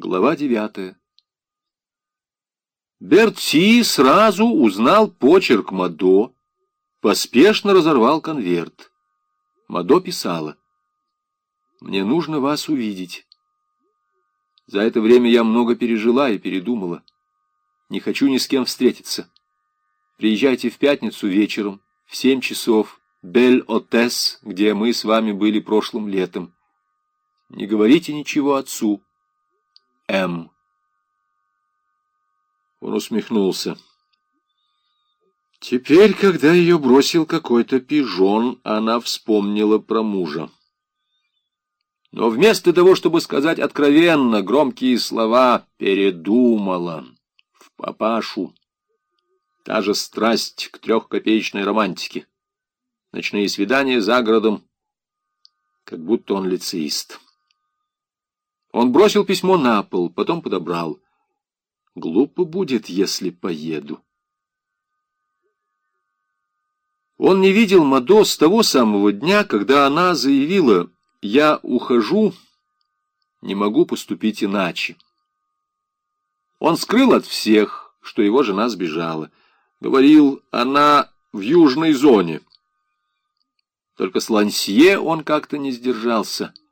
Глава девятая. Берти сразу узнал почерк Мадо, поспешно разорвал конверт. Мадо писала. «Мне нужно вас увидеть. За это время я много пережила и передумала. Не хочу ни с кем встретиться. Приезжайте в пятницу вечером в семь часов, Бель-Отес, где мы с вами были прошлым летом. Не говорите ничего отцу». М. Он усмехнулся. Теперь, когда ее бросил какой-то пижон, она вспомнила про мужа. Но вместо того, чтобы сказать откровенно громкие слова, передумала в папашу. Та же страсть к трехкопеечной романтике. Ночные свидания за городом, как будто он лицеист. Он бросил письмо на пол, потом подобрал. Глупо будет, если поеду. Он не видел Мадо с того самого дня, когда она заявила «Я ухожу, не могу поступить иначе». Он скрыл от всех, что его жена сбежала. Говорил, она в южной зоне. Только с Лансье он как-то не сдержался —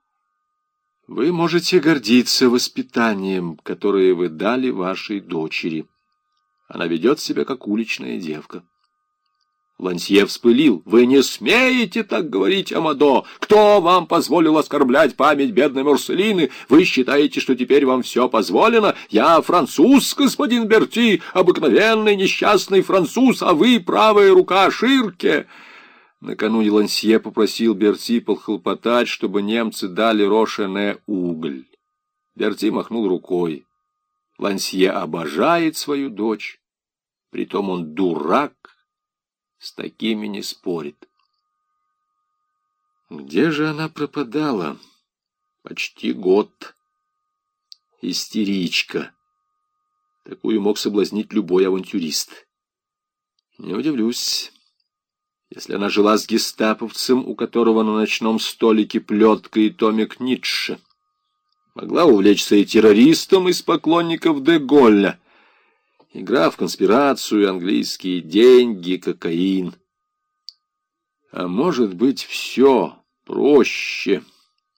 вы можете гордиться воспитанием, которое вы дали вашей дочери. Она ведет себя, как уличная девка. Лансье вспылил. «Вы не смеете так говорить, Амадо! Кто вам позволил оскорблять память бедной Мурселины? Вы считаете, что теперь вам все позволено? Я француз, господин Берти, обыкновенный несчастный француз, а вы правая рука Ширке!» Накануне Лансье попросил Берти похлопотать, чтобы немцы дали Рошене уголь. Берти махнул рукой. Лансье обожает свою дочь. Притом он дурак, с такими не спорит. Где же она пропадала? Почти год. Истеричка. Такую мог соблазнить любой авантюрист. Не удивлюсь если она жила с гестаповцем, у которого на ночном столике плетка и томик Ницше. Могла увлечься и террористом из поклонников де Голля. Игра в конспирацию, английские деньги, кокаин. А может быть, все проще.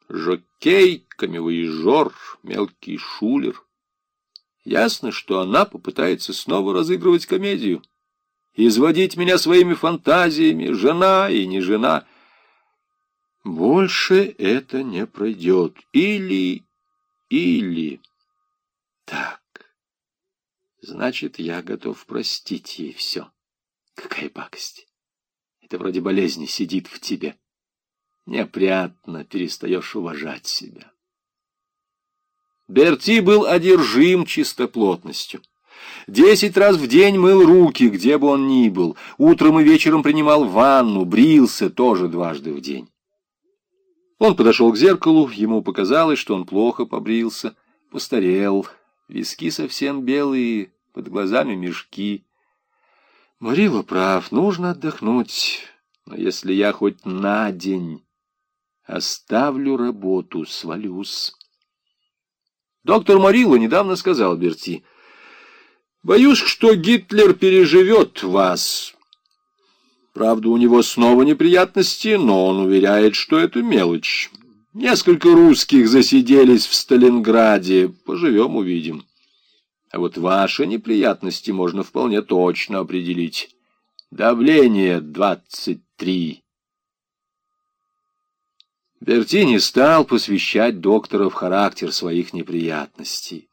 Жокей, камевоежор, мелкий шулер. Ясно, что она попытается снова разыгрывать комедию изводить меня своими фантазиями, жена и не жена. Больше это не пройдет. Или, или... Так, значит, я готов простить ей все. Какая пакость! Это вроде болезни сидит в тебе. Неопрятно перестаешь уважать себя. Берти был одержим чистоплотностью. Десять раз в день мыл руки, где бы он ни был. Утром и вечером принимал ванну, брился тоже дважды в день. Он подошел к зеркалу, ему показалось, что он плохо побрился, постарел, виски совсем белые, под глазами мешки. Морила прав, нужно отдохнуть, но если я хоть на день оставлю работу, свалюсь. Доктор Морила недавно сказал Берти — Боюсь, что Гитлер переживет вас. Правда, у него снова неприятности, но он уверяет, что это мелочь. Несколько русских засиделись в Сталинграде. Поживем, увидим. А вот ваши неприятности можно вполне точно определить. Давление 23. Бертини стал посвящать доктора в характер своих неприятностей.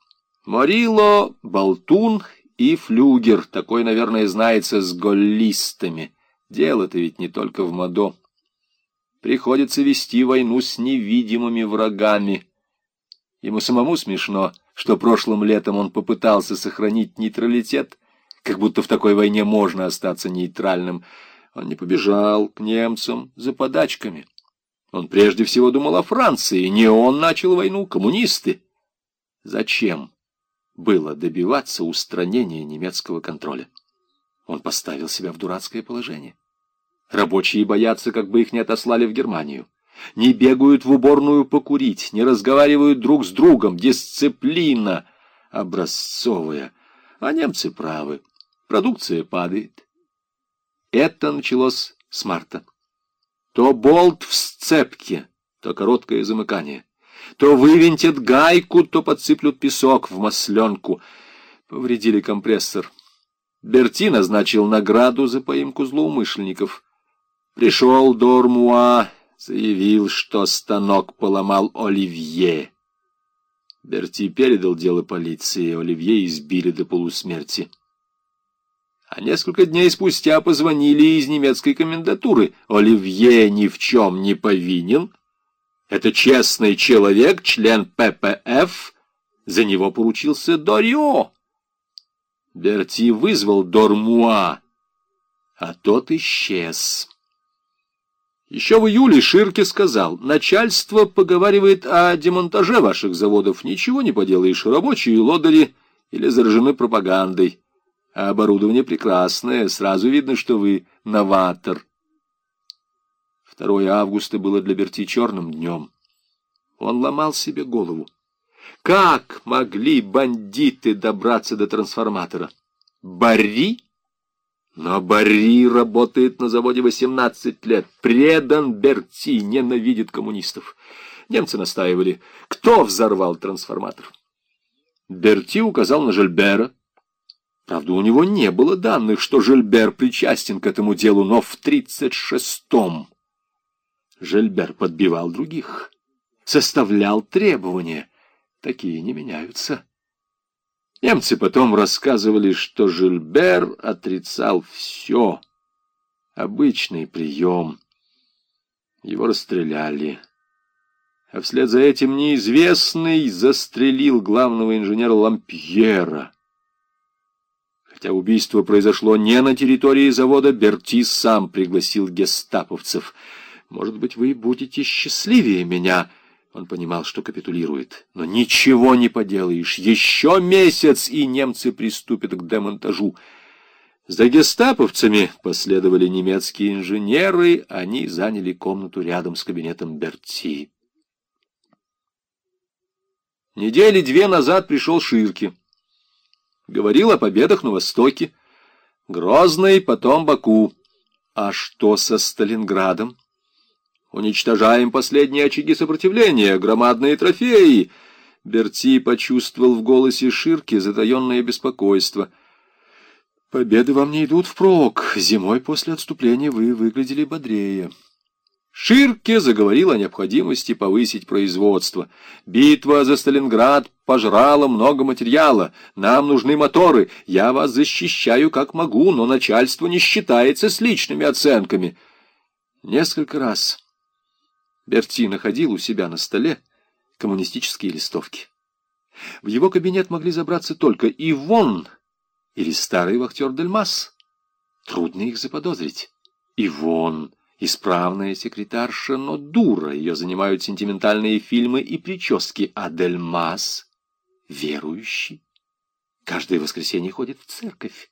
Морило — болтун и флюгер, такой, наверное, знается с голлистами. Дело-то ведь не только в Мадо. Приходится вести войну с невидимыми врагами. Ему самому смешно, что прошлым летом он попытался сохранить нейтралитет, как будто в такой войне можно остаться нейтральным. Он не побежал к немцам за подачками. Он прежде всего думал о Франции. Не он начал войну, коммунисты. Зачем? Было добиваться устранения немецкого контроля. Он поставил себя в дурацкое положение. Рабочие боятся, как бы их не отослали в Германию. не бегают в уборную покурить, не разговаривают друг с другом, дисциплина образцовая. А немцы правы, продукция падает. Это началось с марта. То болт в сцепке, то короткое замыкание. То вывинтят гайку, то подсыплют песок в масленку. Повредили компрессор. Берти назначил награду за поимку злоумышленников. Пришел Дормуа, заявил, что станок поломал Оливье. Берти передал дело полиции, Оливье избили до полусмерти. А несколько дней спустя позвонили из немецкой комендатуры. Оливье ни в чем не повинен. Это честный человек, член ППФ. За него поручился Дорио. Берти вызвал Дормуа, а тот исчез. Еще в июле Ширке сказал, начальство поговаривает о демонтаже ваших заводов. Ничего не поделаешь, рабочие лодыри или заражены пропагандой. А оборудование прекрасное, сразу видно, что вы новатор. 2 августа было для Берти черным днем. Он ломал себе голову. Как могли бандиты добраться до трансформатора? Барри? Но Барри работает на заводе 18 лет, предан Берти, ненавидит коммунистов. Немцы настаивали, кто взорвал трансформатор? Берти указал на Жильбера. Правда, у него не было данных, что Жильбер причастен к этому делу, но в 36-м Жильбер подбивал других, составлял требования. Такие не меняются. Немцы потом рассказывали, что Жильбер отрицал все. Обычный прием. Его расстреляли. А вслед за этим неизвестный застрелил главного инженера Лампьера. Хотя убийство произошло не на территории завода, Берти сам пригласил гестаповцев. «Может быть, вы будете счастливее меня?» Он понимал, что капитулирует. Но ничего не поделаешь. Еще месяц, и немцы приступят к демонтажу. За гестаповцами последовали немецкие инженеры. Они заняли комнату рядом с кабинетом Берти. Недели две назад пришел Ширки. Говорил о победах на Востоке. Грозный, потом Баку. А что со Сталинградом? Уничтожаем последние очаги сопротивления, громадные трофеи. Берти почувствовал в голосе Ширки затаенное беспокойство. Победы вам не идут впрок. Зимой после отступления вы выглядели бодрее. Ширке заговорил о необходимости повысить производство. Битва за Сталинград пожрала много материала. Нам нужны моторы. Я вас защищаю как могу, но начальство не считается с личными оценками. Несколько раз Берти находил у себя на столе коммунистические листовки. В его кабинет могли забраться только Ивон или старый вахтер Дельмас. Трудно их заподозрить. Ивон — исправная секретарша, но дура. Ее занимают сентиментальные фильмы и прически. А Дельмас — верующий. Каждое воскресенье ходит в церковь.